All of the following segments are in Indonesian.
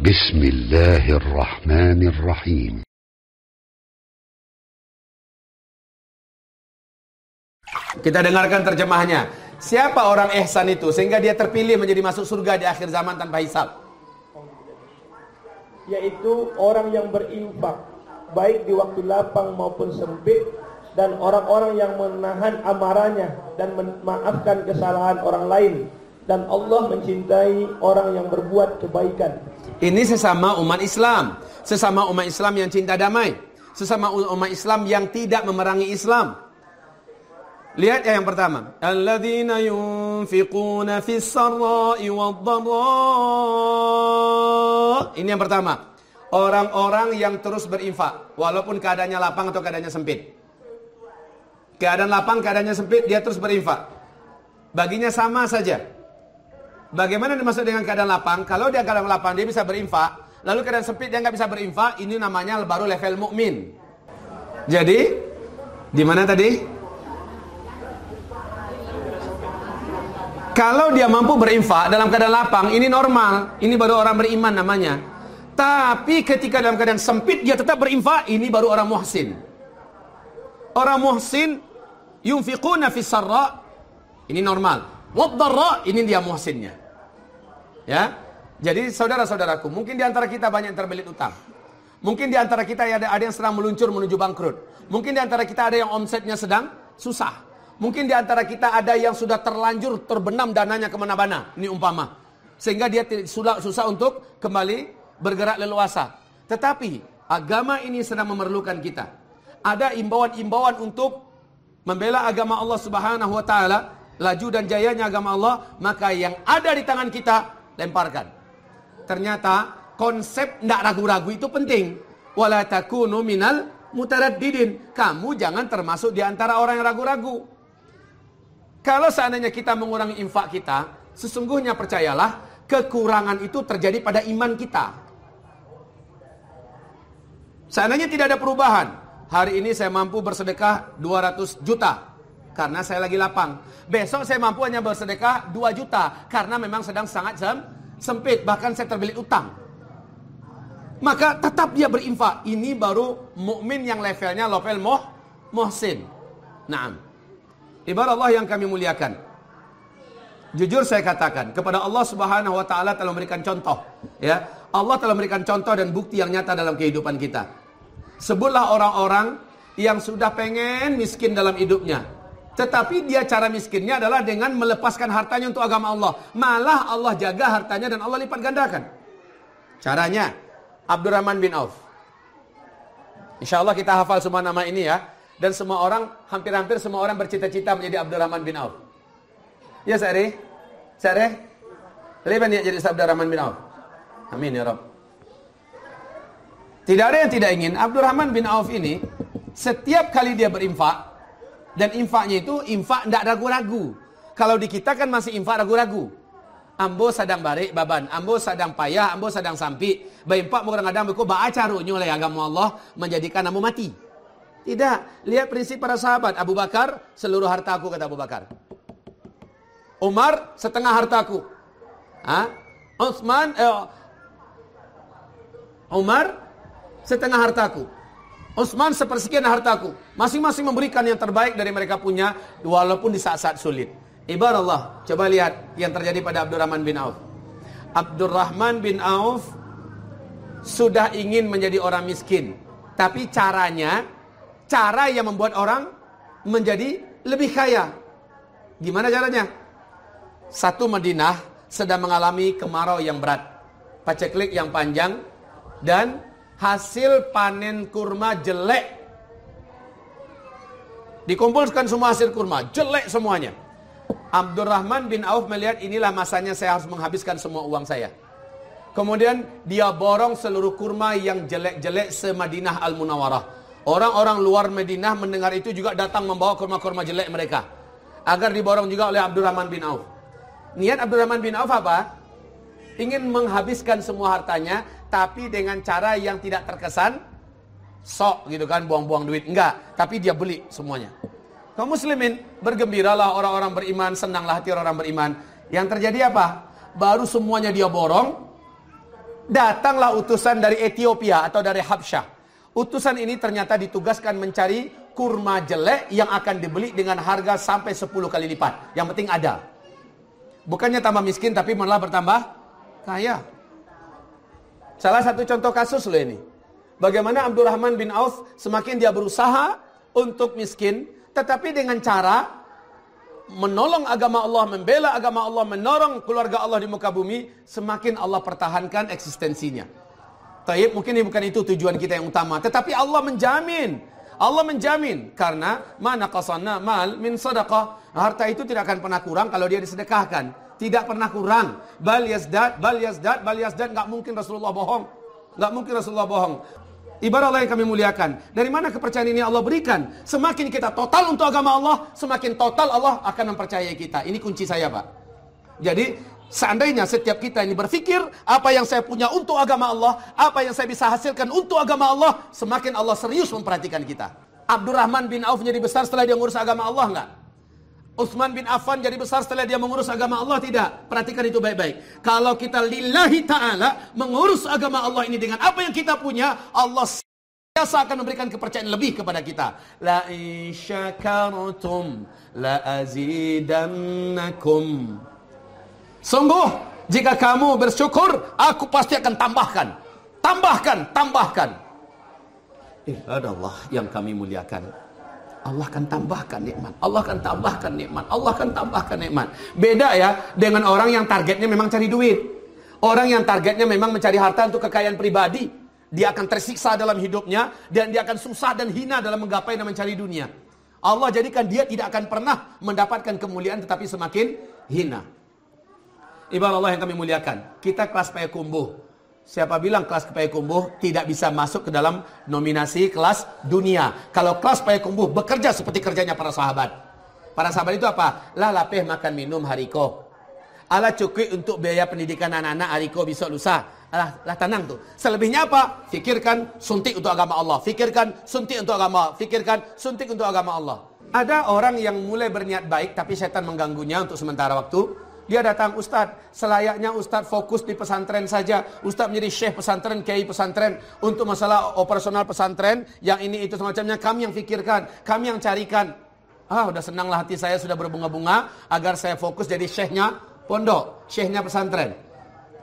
بسم الله الرحمن الرحيم Kita dengarkan terjemahnya. Siapa orang ihsan itu sehingga dia terpilih menjadi masuk surga di akhir zaman tanpa hisab? yaitu orang yang berinfak baik di waktu lapang maupun sempit dan orang-orang yang menahan amarahnya dan memaafkan kesalahan orang lain dan Allah mencintai orang yang berbuat kebaikan. Ini sesama umat Islam, sesama umat Islam yang cinta damai, sesama umat Islam yang tidak memerangi Islam. Lihat ya yang pertama. Alladzina yunfiquna fis sarra'i Ini yang pertama. Orang-orang yang terus berinfak walaupun keadaannya lapang atau keadaannya sempit. Keadaan lapang, keadaannya sempit, dia terus berinfak. Baginya sama saja. Bagaimana dimaksud dengan keadaan lapang? Kalau dia keadaan lapang dia bisa berinfak, lalu keadaan sempit dia nggak bisa berinfak, ini namanya baru level mukmin. Jadi, di mana tadi? Kalau dia mampu berinfak dalam keadaan lapang, ini normal. Ini baru orang beriman namanya. Tapi ketika dalam keadaan sempit dia tetap berinfak, ini baru orang muhsin. Orang muhsin yunfiquna fis sarra ini normal. Waddarra ini dia muhsinnya. Ya. Jadi saudara-saudaraku, mungkin di antara kita banyak yang terbelit utang. Mungkin di antara kita ada, ada yang sedang meluncur menuju bangkrut. Mungkin di antara kita ada yang omsetnya sedang susah. Mungkin di antara kita ada yang sudah terlanjur terbenam dananya ke mana-mana. Ini umpama. Sehingga dia sudah susah untuk kembali bergerak leluasa. Tetapi agama ini sedang memerlukan kita. Ada imbauan-imbauan untuk membela agama Allah Subhanahu wa taala, laju dan jayanya agama Allah, maka yang ada di tangan kita lemparkan. Ternyata konsep tidak ragu-ragu itu penting. Wala takunu minal mutaraddidin. Kamu jangan termasuk di antara orang yang ragu-ragu. Kalau seandainya kita mengurangi infak kita, sesungguhnya percayalah, kekurangan itu terjadi pada iman kita. Seandainya tidak ada perubahan, hari ini saya mampu bersedekah 200 juta karena saya lagi lapang. Besok saya mampu hanya bersedekah 2 juta karena memang sedang sangat sem sempit, bahkan saya terbelit utang. Maka tetap dia berinfak. Ini baru mukmin yang levelnya level moh muhsin. Naam. Ibarat Allah yang kami muliakan. Jujur saya katakan kepada Allah Subhanahu wa taala telah memberikan contoh, ya. Allah telah memberikan contoh dan bukti yang nyata dalam kehidupan kita. Sebutlah orang-orang yang sudah pengen miskin dalam hidupnya. Tetapi dia cara miskinnya adalah dengan melepaskan hartanya untuk agama Allah. Malah Allah jaga hartanya dan Allah lipat gandakan. Caranya Abdurrahman bin Auf. Insya Allah kita hafal semua nama ini ya. Dan semua orang, hampir-hampir semua orang bercita-cita menjadi Abdurrahman bin Auf. Ya Sari? Sari? Lepas niat jadi Abdurrahman bin Auf. Amin ya Rabb. Tidak ada yang tidak ingin. Abdurrahman bin Auf ini, setiap kali dia berinfak, dan infaknya itu infak tidak ragu-ragu. Kalau di kita kan masih infak ragu-ragu. Ambo sedang barik baban, ambo sedang payah, ambo sedang sampi. Baimpak kadang beku baca runya oleh agama Allah menjadikan ambo mati. Tidak. Lihat prinsip para sahabat. Abu Bakar, seluruh hartaku kata Abu Bakar. Umar, setengah hartaku. Ha? Utsman, eh, Umar, setengah hartaku. Utsman sepersekian hartaku. Masing-masing memberikan yang terbaik dari mereka punya, walaupun di saat-saat sulit. Ibarat Allah, coba lihat yang terjadi pada Abdurrahman bin Auf. Abdurrahman bin Auf sudah ingin menjadi orang miskin. Tapi caranya cara yang membuat orang menjadi lebih kaya. Gimana caranya? Satu Madinah sedang mengalami kemarau yang berat, paceklik yang panjang, dan hasil panen kurma jelek. Dikumpulkan semua hasil kurma, jelek semuanya. Abdurrahman bin Auf melihat inilah masanya saya harus menghabiskan semua uang saya. Kemudian dia borong seluruh kurma yang jelek-jelek semadinah Al-Munawarah. Orang-orang luar Madinah mendengar itu juga datang membawa kurma-kurma jelek mereka. Agar diborong juga oleh Abdurrahman bin Auf. Niat Abdurrahman bin Auf apa? Ingin menghabiskan semua hartanya, tapi dengan cara yang tidak terkesan sok gitu kan, buang-buang duit. Enggak, tapi dia beli semuanya. Kaum muslimin, bergembiralah orang-orang beriman, senanglah hati orang-orang beriman. Yang terjadi apa? Baru semuanya dia borong, Datanglah utusan dari Ethiopia atau dari Habsyah. Utusan ini ternyata ditugaskan mencari kurma jelek yang akan dibeli dengan harga sampai 10 kali lipat. Yang penting ada. Bukannya tambah miskin tapi malah bertambah kaya. Salah satu contoh kasus loh ini. Bagaimana Abdurrahman bin Auf semakin dia berusaha untuk miskin, tetapi dengan cara menolong agama Allah, membela agama Allah, menorong keluarga Allah di muka bumi, semakin Allah pertahankan eksistensinya. Taib mungkin ini bukan itu tujuan kita yang utama, tetapi Allah menjamin. Allah menjamin karena mana kasana mal min sadaqah. Harta itu tidak akan pernah kurang kalau dia disedekahkan. Tidak pernah kurang. Bal yazdad, bal yazdad, bal yazdad. Nggak mungkin Rasulullah bohong. Nggak mungkin Rasulullah bohong. Ibarat Allah yang kami muliakan. Dari mana kepercayaan ini Allah berikan? Semakin kita total untuk agama Allah, semakin total Allah akan mempercayai kita. Ini kunci saya, Pak. Jadi Seandainya setiap kita ini berpikir apa yang saya punya untuk agama Allah, apa yang saya bisa hasilkan untuk agama Allah, semakin Allah serius memperhatikan kita. Abdurrahman bin Auf jadi besar setelah dia mengurus agama Allah enggak? Utsman bin Affan jadi besar setelah dia mengurus agama Allah tidak? Perhatikan itu baik-baik. Kalau kita lillahi ta'ala mengurus agama Allah ini dengan apa yang kita punya, Allah biasa akan memberikan kepercayaan lebih kepada kita. La la azidannakum. Sungguh, jika kamu bersyukur, aku pasti akan tambahkan. Tambahkan, tambahkan. Eh, Allah yang kami muliakan. Allah akan tambahkan nikmat. Allah akan tambahkan nikmat. Allah akan tambahkan nikmat. Beda ya dengan orang yang targetnya memang cari duit. Orang yang targetnya memang mencari harta untuk kekayaan pribadi. Dia akan tersiksa dalam hidupnya dan dia akan susah dan hina dalam menggapai dan mencari dunia. Allah jadikan dia tidak akan pernah mendapatkan kemuliaan tetapi semakin hina. Ibarat Allah yang kami muliakan. Kita kelas payakumbuh. Siapa bilang kelas payakumbuh tidak bisa masuk ke dalam nominasi kelas dunia. Kalau kelas payakumbuh bekerja seperti kerjanya para sahabat. Para sahabat itu apa? Lah lapeh makan minum hariko. Ala cukup untuk biaya pendidikan anak-anak hariko besok lusa. Alah, lah tenang tuh. Selebihnya apa? Fikirkan suntik untuk agama Allah. Fikirkan suntik untuk agama Allah. Fikirkan suntik untuk agama Allah. Ada orang yang mulai berniat baik tapi setan mengganggunya untuk sementara waktu. Dia datang, Ustadz, selayaknya Ustadz fokus di pesantren saja. Ustadz menjadi syekh pesantren, kiai pesantren. Untuk masalah operasional pesantren, yang ini itu semacamnya, kami yang pikirkan, kami yang carikan. Ah, udah senanglah hati saya sudah berbunga-bunga, agar saya fokus jadi syekhnya pondok, syekhnya pesantren.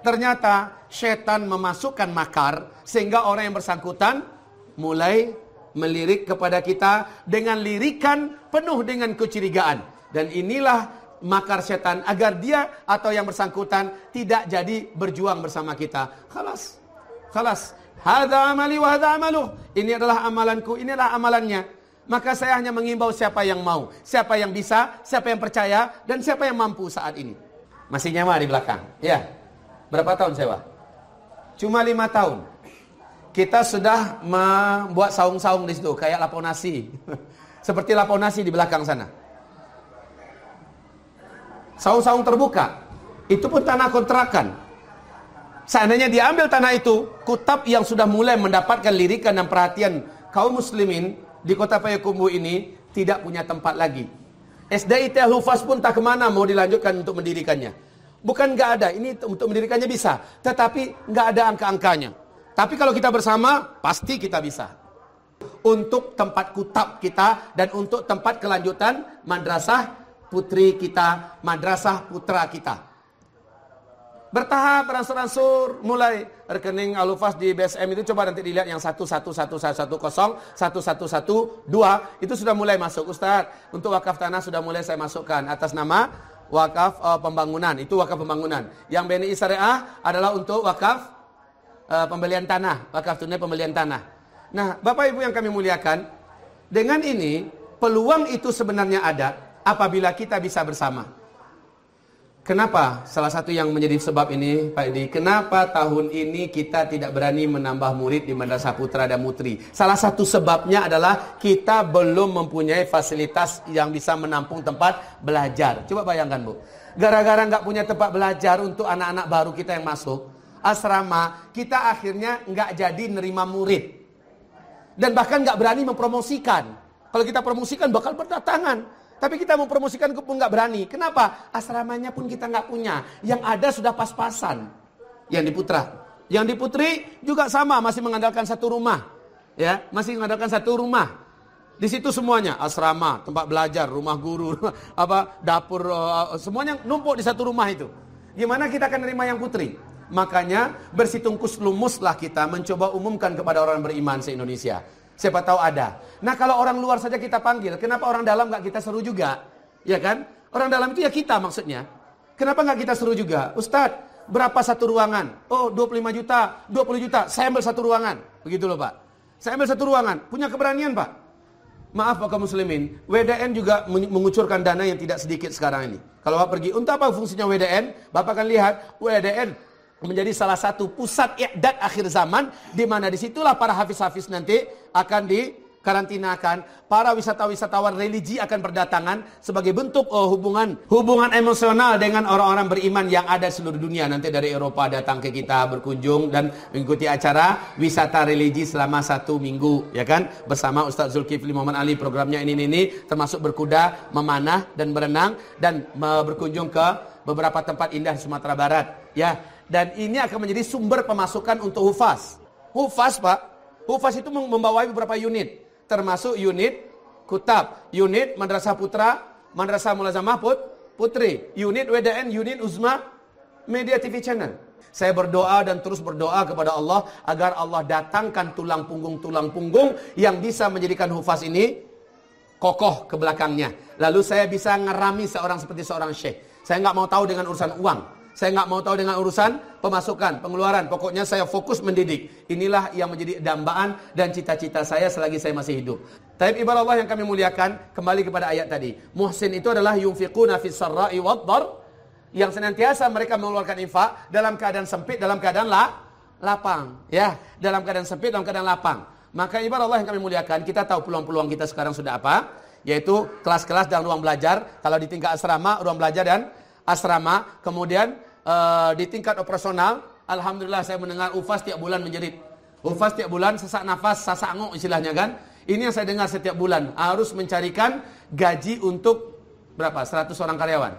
Ternyata setan memasukkan makar, sehingga orang yang bersangkutan mulai melirik kepada kita dengan lirikan penuh dengan kecurigaan. Dan inilah makar setan agar dia atau yang bersangkutan tidak jadi berjuang bersama kita. Khalas. Khalas. Hadza amali wa hadza amaluh. Ini adalah amalanku, ini adalah amalannya. Maka saya hanya mengimbau siapa yang mau, siapa yang bisa, siapa yang percaya, dan siapa yang mampu saat ini. Masih nyawa di belakang. Ya. Berapa tahun sewa? Cuma lima tahun. Kita sudah membuat saung-saung di situ, kayak laponasi. Seperti laponasi di belakang sana. Saung-saung terbuka. Itu pun tanah kontrakan. Seandainya diambil tanah itu, kutab yang sudah mulai mendapatkan lirikan dan perhatian kaum muslimin di kota Payakumbu ini tidak punya tempat lagi. SDIT Hufaz pun tak ke mana mau dilanjutkan untuk mendirikannya. Bukan nggak ada, ini untuk mendirikannya bisa. Tetapi nggak ada angka-angkanya. Tapi kalau kita bersama, pasti kita bisa. Untuk tempat kutab kita dan untuk tempat kelanjutan madrasah putri kita, madrasah putra kita. Bertahap beransur-ansur mulai rekening alufas di BSM itu coba nanti dilihat yang satu satu satu satu kosong satu satu satu dua itu sudah mulai masuk Ustaz. Untuk wakaf tanah sudah mulai saya masukkan atas nama wakaf uh, pembangunan. Itu wakaf pembangunan. Yang BNI Syariah adalah untuk wakaf uh, pembelian tanah wakaf tunai pembelian tanah. Nah Bapak Ibu yang kami muliakan dengan ini peluang itu sebenarnya ada apabila kita bisa bersama. Kenapa? Salah satu yang menjadi sebab ini, Pak Edi, kenapa tahun ini kita tidak berani menambah murid di Madrasah Putra dan Mutri? Salah satu sebabnya adalah kita belum mempunyai fasilitas yang bisa menampung tempat belajar. Coba bayangkan, Bu. Gara-gara nggak punya tempat belajar untuk anak-anak baru kita yang masuk, asrama, kita akhirnya nggak jadi nerima murid. Dan bahkan nggak berani mempromosikan. Kalau kita promosikan bakal berdatangan. Tapi kita mau promosikan pun nggak berani. Kenapa? Asramanya pun kita nggak punya. Yang ada sudah pas-pasan. Yang di Putra. Yang di Putri juga sama, masih mengandalkan satu rumah. Ya, masih mengandalkan satu rumah. Di situ semuanya, asrama, tempat belajar, rumah guru, apa dapur, uh, semuanya numpuk di satu rumah itu. Gimana kita akan nerima yang putri? Makanya bersitungkus lumuslah kita mencoba umumkan kepada orang beriman se-Indonesia. Siapa tahu ada. Nah kalau orang luar saja kita panggil, kenapa orang dalam nggak kita seru juga? Ya kan? Orang dalam itu ya kita maksudnya. Kenapa nggak kita seru juga? Ustadz, berapa satu ruangan? Oh 25 juta, 20 juta, saya ambil satu ruangan. Begitu loh Pak. Saya ambil satu ruangan. Punya keberanian Pak? Maaf Pak muslimin, WDN juga mengucurkan dana yang tidak sedikit sekarang ini. Kalau Bapak pergi, untuk apa fungsinya WDN? Bapak akan lihat WDN menjadi salah satu pusat i'dad akhir zaman di mana di situlah para hafiz-hafiz nanti akan di karantinakan, para wisata-wisatawan religi akan berdatangan sebagai bentuk oh, hubungan hubungan emosional dengan orang-orang beriman yang ada seluruh dunia. Nanti dari Eropa datang ke kita berkunjung dan mengikuti acara wisata religi selama satu minggu, ya kan? Bersama Ustaz Zulkifli Muhammad Ali programnya ini ini termasuk berkuda, memanah dan berenang dan berkunjung ke beberapa tempat indah di Sumatera Barat, ya. Dan ini akan menjadi sumber pemasukan untuk Hufaz. Hufaz, Pak. Hufaz itu membawahi beberapa unit termasuk unit Kutab, unit Madrasah Putra, Madrasah Mulazamah Put, Putri, unit WDN, unit Uzma, Media TV Channel. Saya berdoa dan terus berdoa kepada Allah agar Allah datangkan tulang punggung-tulang punggung yang bisa menjadikan hufaz ini kokoh ke belakangnya. Lalu saya bisa ngerami seorang seperti seorang syekh. Saya nggak mau tahu dengan urusan uang. Saya nggak mau tahu dengan urusan pemasukan, pengeluaran. Pokoknya saya fokus mendidik. Inilah yang menjadi dambaan dan cita-cita saya selagi saya masih hidup. Taib ibarat Allah yang kami muliakan, kembali kepada ayat tadi. Muhsin itu adalah yunfiquna fis sarra'i yang senantiasa mereka mengeluarkan infak dalam keadaan sempit, dalam keadaan la, lapang. Ya, dalam keadaan sempit, dalam keadaan lapang. Maka ibarat Allah yang kami muliakan, kita tahu peluang-peluang kita sekarang sudah apa? Yaitu kelas-kelas dan ruang belajar. Kalau di tingkat asrama, ruang belajar dan asrama, kemudian uh, di tingkat operasional, alhamdulillah saya mendengar UFAS tiap bulan menjerit. UFAS tiap bulan sesak nafas, sasak anguk istilahnya kan. Ini yang saya dengar setiap bulan, harus mencarikan gaji untuk berapa? 100 orang karyawan.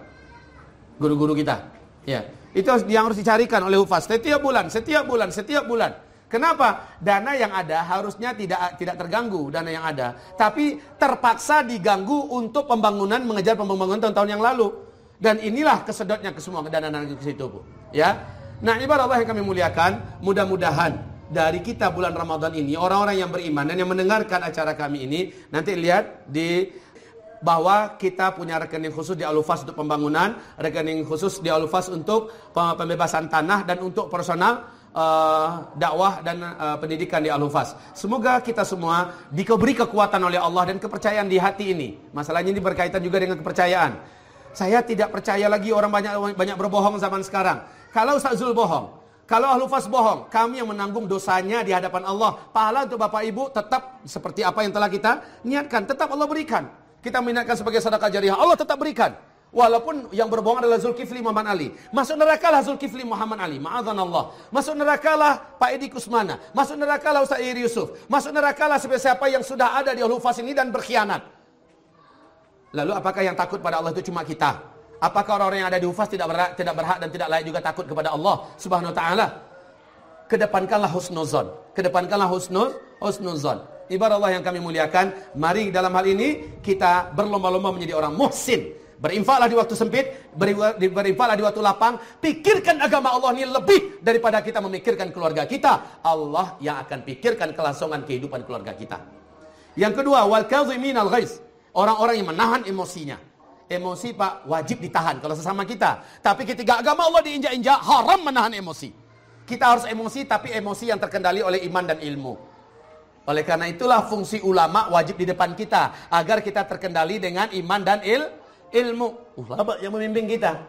Guru-guru kita. Ya. Itu yang harus dicarikan oleh UFAS setiap bulan, setiap bulan, setiap bulan. Kenapa? Dana yang ada harusnya tidak tidak terganggu dana yang ada, tapi terpaksa diganggu untuk pembangunan mengejar pembangunan tahun-tahun yang lalu. Dan inilah kesedotnya ke semua dana-dana ke situ, Bu. Ya. Nah, ibarat Allah yang kami muliakan, mudah-mudahan dari kita bulan Ramadan ini orang-orang yang beriman dan yang mendengarkan acara kami ini nanti lihat di bahwa kita punya rekening khusus di Alufas untuk pembangunan, rekening khusus di Alufas untuk pembebasan tanah dan untuk personal uh, dakwah dan uh, pendidikan di Alufas. Semoga kita semua diberi kekuatan oleh Allah dan kepercayaan di hati ini. Masalahnya ini berkaitan juga dengan kepercayaan. Saya tidak percaya lagi orang banyak banyak berbohong zaman sekarang. Kalau Ustaz Zul bohong, kalau Ahlu Fas bohong, kami yang menanggung dosanya di hadapan Allah. Pahala untuk Bapak Ibu tetap seperti apa yang telah kita niatkan. Tetap Allah berikan. Kita minatkan sebagai sedekah jariah. Allah tetap berikan. Walaupun yang berbohong adalah Zulkifli Muhammad Ali. Masuk neraka lah Zulkifli Muhammad Ali. Ma'adhan Allah. Masuk neraka lah Pak Edi Kusmana. Masuk neraka lah Ustaz Iri Yusuf. Masuk neraka lah siapa yang sudah ada di Ahlu Fas ini dan berkhianat. Lalu apakah yang takut pada Allah itu cuma kita? Apakah orang-orang yang ada di Hufaz tidak berhak, tidak berhak dan tidak layak juga takut kepada Allah Subhanahu wa taala? Kedepankanlah husnuzon. Kedepankanlah husnuz husnuzon. Ibarat Allah yang kami muliakan, mari dalam hal ini kita berlomba-lomba menjadi orang muhsin. Berinfaklah di waktu sempit, berinfaklah di waktu lapang. Pikirkan agama Allah ini lebih daripada kita memikirkan keluarga kita. Allah yang akan pikirkan kelangsungan kehidupan keluarga kita. Yang kedua, wal kadhimin al ghaiz. Orang-orang yang menahan emosinya. Emosi Pak wajib ditahan kalau sesama kita. Tapi ketika agama Allah diinjak-injak, haram menahan emosi. Kita harus emosi tapi emosi yang terkendali oleh iman dan ilmu. Oleh karena itulah fungsi ulama wajib di depan kita agar kita terkendali dengan iman dan il ilmu. Ulama yang membimbing kita.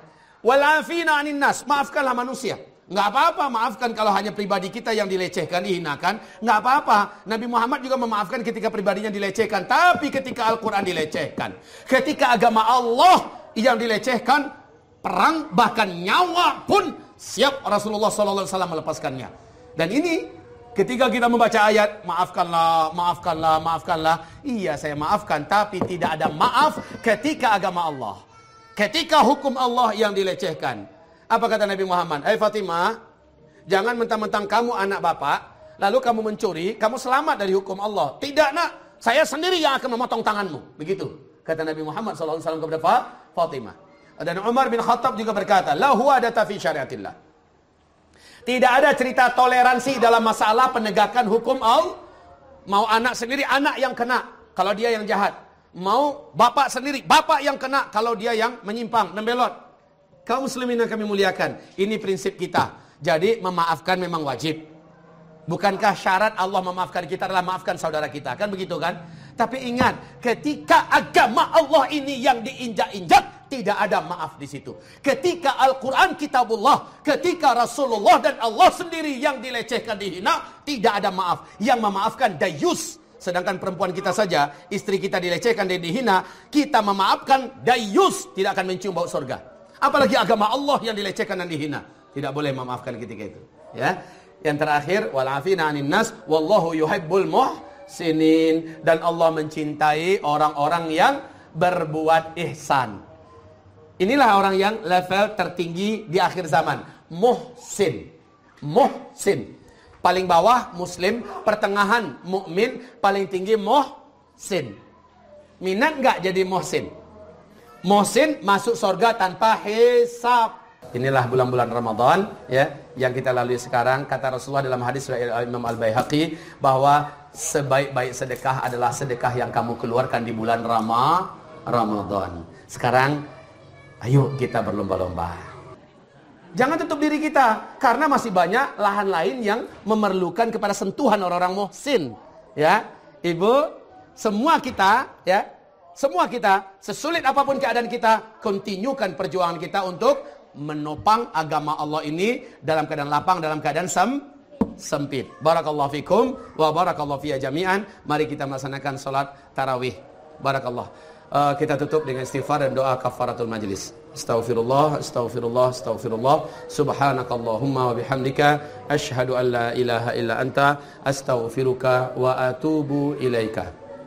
Walafina anin nas, maafkanlah manusia. Nggak apa-apa, maafkan kalau hanya pribadi kita yang dilecehkan, dihinakan. Nggak apa-apa. Nabi Muhammad juga memaafkan ketika pribadinya dilecehkan. Tapi ketika Al-Quran dilecehkan. Ketika agama Allah yang dilecehkan. Perang bahkan nyawa pun siap Rasulullah SAW melepaskannya. Dan ini ketika kita membaca ayat. Maafkanlah, maafkanlah, maafkanlah. Iya saya maafkan. Tapi tidak ada maaf ketika agama Allah. Ketika hukum Allah yang dilecehkan. Apa kata Nabi Muhammad? Hai hey Fatimah, Jangan mentang-mentang kamu anak bapak, lalu kamu mencuri, kamu selamat dari hukum Allah. Tidak nak, saya sendiri yang akan memotong tanganmu. Begitu kata Nabi Muhammad SAW kepada Fatimah. Dan Umar bin Khattab juga berkata, La huwa adata fi syariatillah. Tidak ada cerita toleransi dalam masalah penegakan hukum Allah. Mau anak sendiri, anak yang kena. Kalau dia yang jahat. Mau bapak sendiri, bapak yang kena. Kalau dia yang menyimpang, membelot. Kaum muslimin yang kami muliakan. Ini prinsip kita. Jadi memaafkan memang wajib. Bukankah syarat Allah memaafkan kita adalah maafkan saudara kita? Kan begitu kan? Tapi ingat, ketika agama Allah ini yang diinjak-injak, tidak ada maaf di situ. Ketika Al-Quran kitabullah, ketika Rasulullah dan Allah sendiri yang dilecehkan dihina, tidak ada maaf. Yang memaafkan dayus. Sedangkan perempuan kita saja, istri kita dilecehkan dan dihina, kita memaafkan dayus, tidak akan mencium bau surga. Apalagi agama Allah yang dilecehkan dan dihina. Tidak boleh memaafkan ketika itu. Ya. Yang terakhir, walafina anin nas, wallahu yuhibbul muh sinin dan Allah mencintai orang-orang yang berbuat ihsan. Inilah orang yang level tertinggi di akhir zaman, muhsin. Muhsin. Paling bawah muslim, pertengahan mukmin, paling tinggi muhsin. Minat nggak jadi muhsin? Muhsin masuk surga tanpa hisab. Inilah bulan-bulan Ramadan ya yang kita lalui sekarang kata Rasulullah dalam hadis Imam Al-Baihaqi bahwa sebaik-baik sedekah adalah sedekah yang kamu keluarkan di bulan Rama, Ramadan. Sekarang, ayo kita berlomba-lomba. Jangan tutup diri kita, karena masih banyak lahan lain yang memerlukan kepada sentuhan orang-orang muhsin. Ya, ibu, semua kita, ya, semua kita, sesulit apa pun keadaan kita, kontinukan perjuangan kita untuk menopang agama Allah ini dalam keadaan lapang, dalam keadaan sem sempit. Barakallahu fikum wa barakallahu fiyya jami'an. Mari kita melaksanakan salat tarawih. Barakallah. Uh, kita tutup dengan istighfar dan doa kafaratul majlis. Astaghfirullah, astaghfirullah, astaghfirullah. Subhanakallahumma wa bihamdika asyhadu an la ilaha illa anta astaghfiruka wa atubu ilaika.